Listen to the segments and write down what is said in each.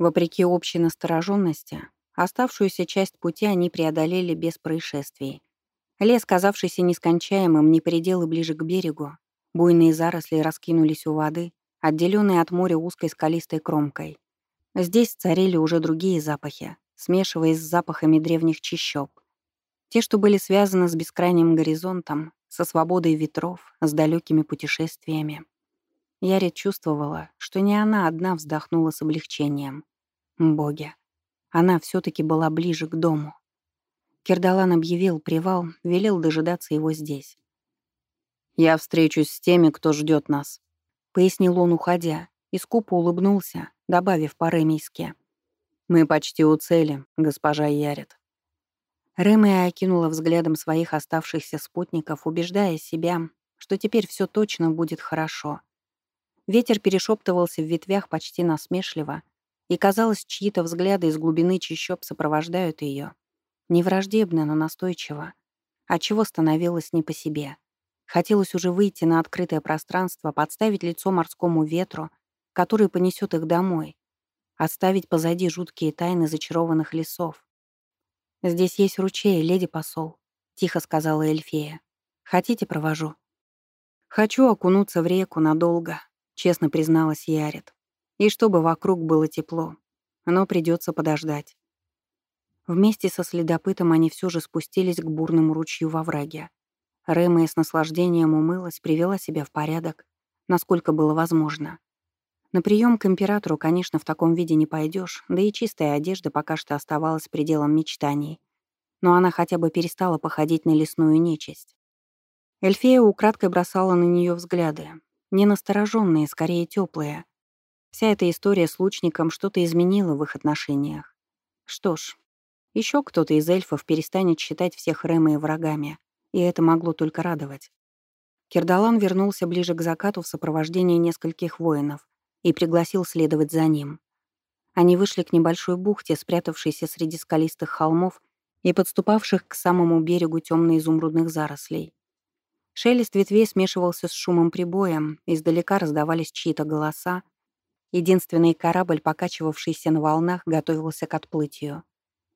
Вопреки общей настороженности, оставшуюся часть пути они преодолели без происшествий. Лес, казавшийся нескончаемым, не пределы ближе к берегу, буйные заросли раскинулись у воды, отделенные от моря узкой скалистой кромкой. Здесь царили уже другие запахи, смешиваясь с запахами древних чащоб. Те, что были связаны с бескрайним горизонтом, со свободой ветров, с далекими путешествиями. Ярит чувствовала, что не она одна вздохнула с облегчением. Боги. Она все таки была ближе к дому. Кирдалан объявил привал, велел дожидаться его здесь. «Я встречусь с теми, кто ждет нас», — пояснил он, уходя, и скупо улыбнулся, добавив по-ремейски. «Мы почти у цели, госпожа Ярит». Ремея окинула взглядом своих оставшихся спутников, убеждая себя, что теперь все точно будет хорошо. Ветер перешептывался в ветвях почти насмешливо, и, казалось, чьи-то взгляды из глубины чащоб сопровождают ее. Не враждебно, но настойчиво. Отчего становилось не по себе. Хотелось уже выйти на открытое пространство, подставить лицо морскому ветру, который понесет их домой, оставить позади жуткие тайны зачарованных лесов. «Здесь есть ручей, леди посол», — тихо сказала Эльфея. «Хотите, провожу?» «Хочу окунуться в реку надолго», — честно призналась Ярит и чтобы вокруг было тепло. Но придется подождать. Вместе со следопытом они все же спустились к бурному ручью во враге. Рэма с наслаждением умылась, привела себя в порядок, насколько было возможно. На прием к императору, конечно, в таком виде не пойдешь, да и чистая одежда пока что оставалась пределом мечтаний. Но она хотя бы перестала походить на лесную нечисть. Эльфея украдкой бросала на нее взгляды. Не настороженные, скорее теплые, Вся эта история с лучником что-то изменила в их отношениях. Что ж, еще кто-то из эльфов перестанет считать всех Рэмы врагами, и это могло только радовать. Кирдалан вернулся ближе к закату в сопровождении нескольких воинов и пригласил следовать за ним. Они вышли к небольшой бухте, спрятавшейся среди скалистых холмов и подступавших к самому берегу темно-изумрудных зарослей. Шелест ветвей смешивался с шумом прибоя, издалека раздавались чьи-то голоса, Единственный корабль, покачивавшийся на волнах, готовился к отплытию.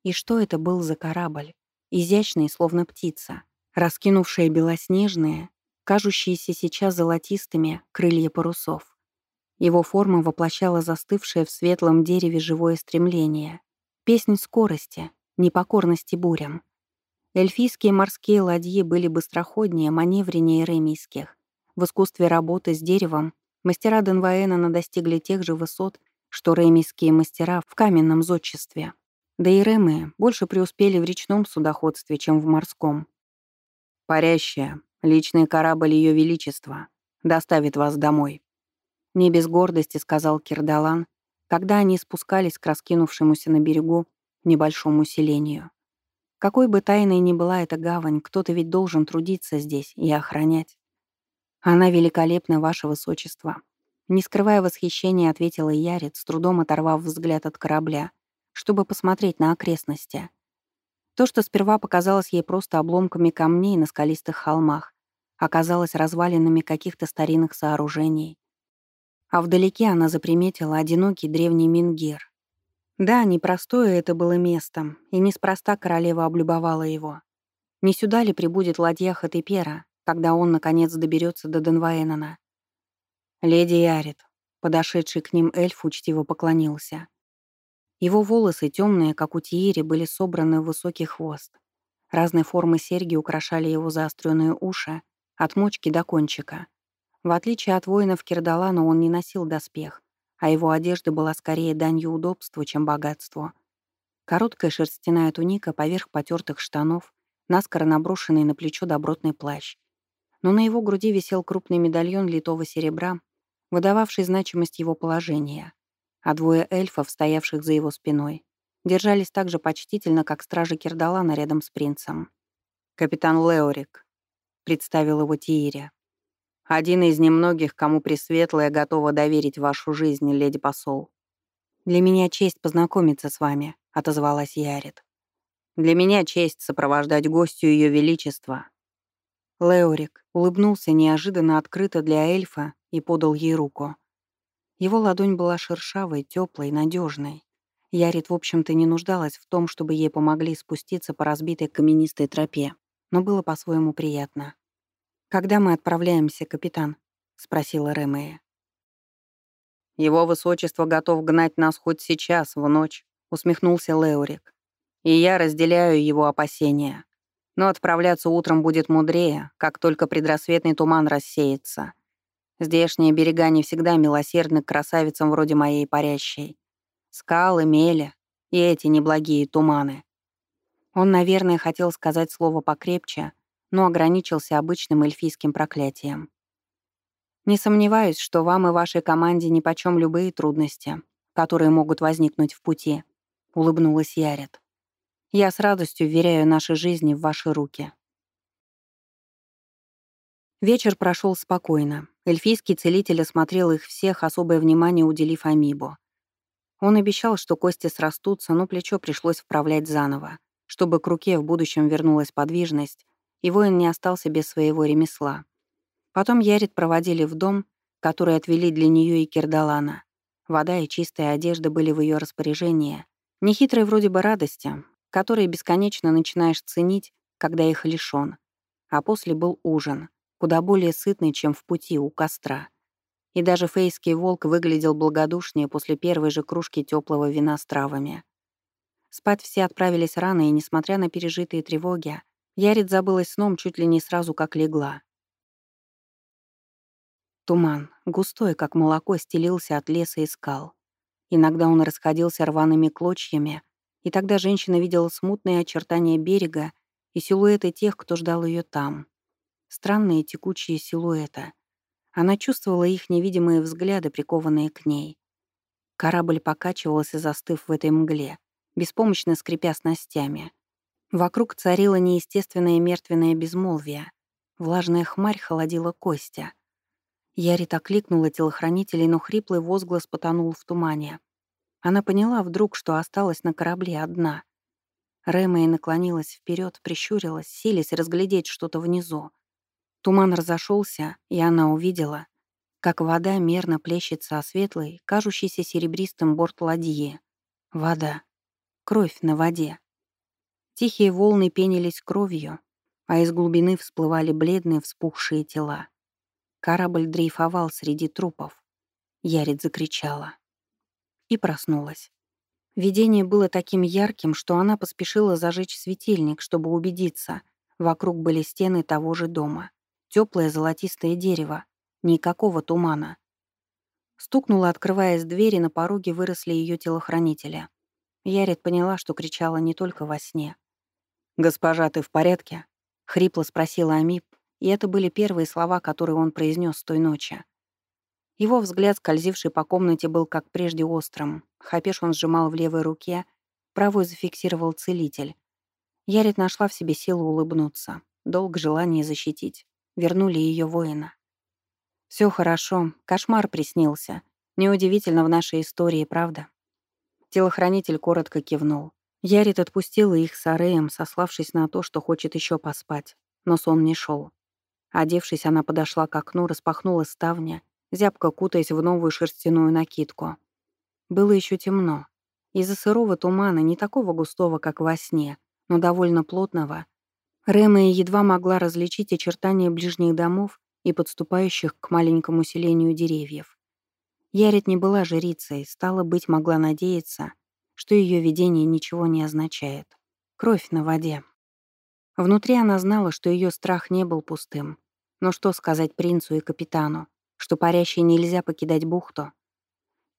И что это был за корабль? Изящный, словно птица, раскинувшая белоснежные, кажущиеся сейчас золотистыми, крылья парусов. Его форма воплощала застывшее в светлом дереве живое стремление. Песнь скорости, непокорности бурям. Эльфийские морские ладьи были быстроходнее, маневреннее ремийских. В искусстве работы с деревом Мастера Денваэна достигли тех же высот, что ремийские мастера в каменном зодчестве. Да и ремы больше преуспели в речном судоходстве, чем в морском. «Парящая, личный корабль Ее Величества, доставит вас домой», — не без гордости сказал Кирдалан, когда они спускались к раскинувшемуся на берегу небольшому селению. Какой бы тайной ни была эта гавань, кто-то ведь должен трудиться здесь и охранять. «Она великолепна, ваше высочество», — не скрывая восхищения, ответила Ярит, с трудом оторвав взгляд от корабля, чтобы посмотреть на окрестности. То, что сперва показалось ей просто обломками камней на скалистых холмах, оказалось развалинами каких-то старинных сооружений. А вдалеке она заприметила одинокий древний Мингир. Да, непростое это было место, и неспроста королева облюбовала его. Не сюда ли прибудет ладья Хатепера, когда он, наконец, доберется до Денваэнона. Леди Ярит, подошедший к ним эльф, учтиво поклонился. Его волосы, темные, как у Тиери, были собраны в высокий хвост. Разной формы серьги украшали его заостренные уши, от мочки до кончика. В отличие от воинов Кирдалана, он не носил доспех, а его одежда была скорее данью удобству, чем богатству. Короткая шерстяная туника поверх потертых штанов, наскоро наброшенный на плечо добротный плащ но на его груди висел крупный медальон литого серебра, выдававший значимость его положения, а двое эльфов, стоявших за его спиной, держались так же почтительно, как стражи Кирдалана рядом с принцем. «Капитан Леорик», — представил его Тиире. «Один из немногих, кому Пресветлая готова доверить вашу жизнь, леди посол». «Для меня честь познакомиться с вами», — отозвалась Ярит. «Для меня честь сопровождать гостю Ее Величества», Леорик улыбнулся неожиданно открыто для эльфа и подал ей руку. Его ладонь была шершавой, теплой, надежной. Ярит, в общем-то, не нуждалась в том, чтобы ей помогли спуститься по разбитой каменистой тропе, но было по-своему приятно. «Когда мы отправляемся, капитан?» — спросила Ремея. «Его высочество готов гнать нас хоть сейчас, в ночь», — усмехнулся Леорик. «И я разделяю его опасения. Но отправляться утром будет мудрее, как только предрассветный туман рассеется. Здешние берега не всегда милосердны к красавицам вроде моей парящей. Скалы, мели и эти неблагие туманы. Он, наверное, хотел сказать слово покрепче, но ограничился обычным эльфийским проклятием. Не сомневаюсь, что вам и вашей команде нипочем любые трудности, которые могут возникнуть в пути, — улыбнулась Ярет. Я с радостью вверяю наши жизни в ваши руки. Вечер прошел спокойно. Эльфийский целитель осмотрел их всех, особое внимание уделив Амибо. Он обещал, что кости срастутся, но плечо пришлось вправлять заново, чтобы к руке в будущем вернулась подвижность, и воин не остался без своего ремесла. Потом Ярит проводили в дом, который отвели для нее и Кирдалана. Вода и чистая одежда были в ее распоряжении. Нехитрой вроде бы радости, которые бесконечно начинаешь ценить, когда их лишён. А после был ужин куда более сытный, чем в пути у костра. И даже фейский волк выглядел благодушнее после первой же кружки теплого вина с травами. Спать все отправились рано, и, несмотря на пережитые тревоги, Ярит забылась сном чуть ли не сразу, как легла. Туман, густой, как молоко, стелился от леса и скал. Иногда он расходился рваными клочьями, и тогда женщина видела смутные очертания берега и силуэты тех, кто ждал ее там странные текучие силуэты. Она чувствовала их невидимые взгляды, прикованные к ней. Корабль покачивался, застыв в этой мгле, беспомощно скрипя снастями. Вокруг царило неестественное мертвенное безмолвие. Влажная хмарь холодила костя. Ярит окликнула телохранителей, но хриплый возглас потонул в тумане. Она поняла вдруг, что осталась на корабле одна. Рэмэй наклонилась вперед, прищурилась, силясь разглядеть что-то внизу. Туман разошелся, и она увидела, как вода мерно плещется о светлый, кажущийся серебристым борт ладьи. Вода. Кровь на воде. Тихие волны пенились кровью, а из глубины всплывали бледные вспухшие тела. Корабль дрейфовал среди трупов. Ярит закричала. И проснулась. Видение было таким ярким, что она поспешила зажечь светильник, чтобы убедиться, вокруг были стены того же дома. Теплое золотистое дерево. Никакого тумана. Стукнула, открываясь дверь, и на пороге выросли ее телохранители. Ярит поняла, что кричала не только во сне. «Госпожа, ты в порядке?» — хрипло спросила Амип, и это были первые слова, которые он произнес той ночи. Его взгляд, скользивший по комнате, был как прежде острым. Хапеш он сжимал в левой руке, правой зафиксировал целитель. Ярит нашла в себе силу улыбнуться. Долг желание защитить вернули ее воина. Все хорошо, кошмар приснился. Неудивительно в нашей истории, правда? Телохранитель коротко кивнул. Ярит отпустила их с Ареем, сославшись на то, что хочет еще поспать. Но сон не шел. Одевшись, она подошла к окну, распахнула ставня, зябко кутаясь в новую шерстяную накидку. Было еще темно. Из-за сырого тумана, не такого густого, как во сне, но довольно плотного, Рэма едва могла различить очертания ближних домов и подступающих к маленькому селению деревьев. Ярит не была жрицей, стало быть, могла надеяться, что ее видение ничего не означает. Кровь на воде. Внутри она знала, что ее страх не был пустым. Но что сказать принцу и капитану? Что парящей нельзя покидать бухту?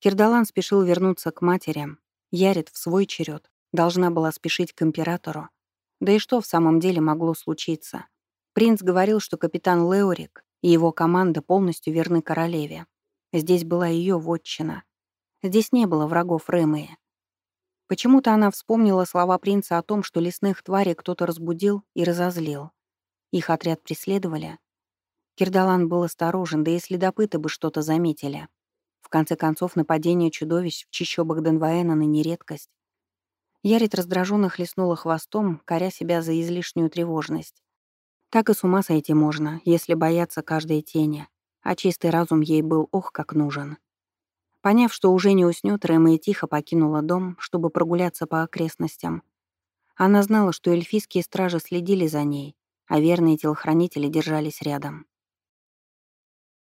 Кирдалан спешил вернуться к матерям. Ярит в свой черед должна была спешить к императору, да и что в самом деле могло случиться? Принц говорил, что капитан Леорик и его команда полностью верны королеве. Здесь была ее вотчина. Здесь не было врагов Рэмэя. Почему-то она вспомнила слова принца о том, что лесных тварей кто-то разбудил и разозлил. Их отряд преследовали. Кирдалан был осторожен, да и следопыты бы что-то заметили. В конце концов, нападение чудовищ в чищобах Денваэна на нередкость. Ярит раздраженно хлестнула хвостом, коря себя за излишнюю тревожность. Так и с ума сойти можно, если бояться каждой тени, а чистый разум ей был ох как нужен. Поняв, что уже не уснёт, Рэма тихо покинула дом, чтобы прогуляться по окрестностям. Она знала, что эльфийские стражи следили за ней, а верные телохранители держались рядом.